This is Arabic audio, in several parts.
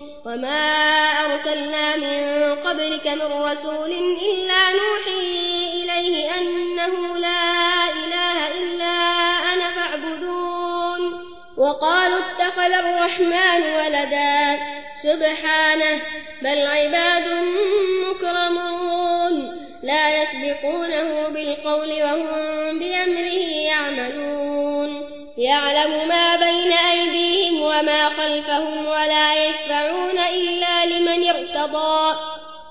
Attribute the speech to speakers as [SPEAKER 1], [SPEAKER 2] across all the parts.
[SPEAKER 1] وما أرسلنا من قبلك من رسول إلا نوحي إليه أنه لا إله إلا أنا فاعبدون وقالوا اتخذ الرحمن ولدا سبحانه بل عباد مكرمون لا يسبقونه بالقول وهم بأمره يعملون يعلم ما بين أيديهم وما خلفهم ولا ارتضى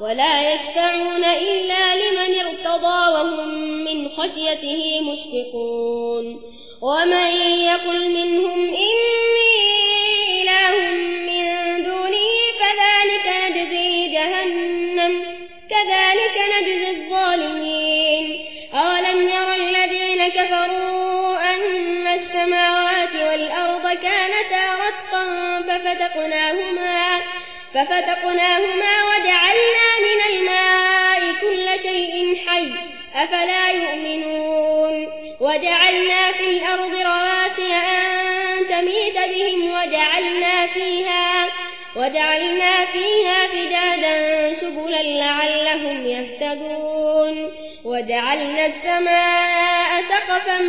[SPEAKER 1] ولا يشفعون إلا لمن ارتضى وهم من خشيته مشفقون ومن يقل منهم إني إله من دونه فذلك نجزي جهنم كذلك نجزي الظالمين. أولم ير الذين كفروا أن السماوات والأرض كانتا رتقا ففتقناهما ففتقناهما وجعلنا من الماء كل شيء حي أفلا يؤمنون وجعلنا في الأرض رواسي أن تميد بهم وجعلنا فيها وجعلنا فيها فجادا سبلا لعلهم يهتدون وجعلنا السماء سقفا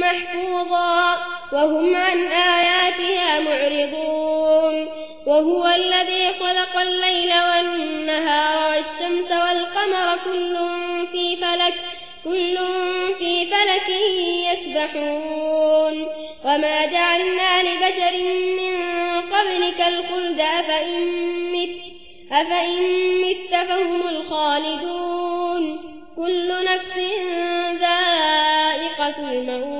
[SPEAKER 1] محفوظا وهم عن آياتها معرضون وهو الذي خلق الليل والنهار والشمس والقمر كل في فلك كل في فلك يسبحون. وما جعلنا لبشر من قبلك الخلد أفإن مت, أفإن مت فهم الخالدون. كل نفس ذائقة الموت.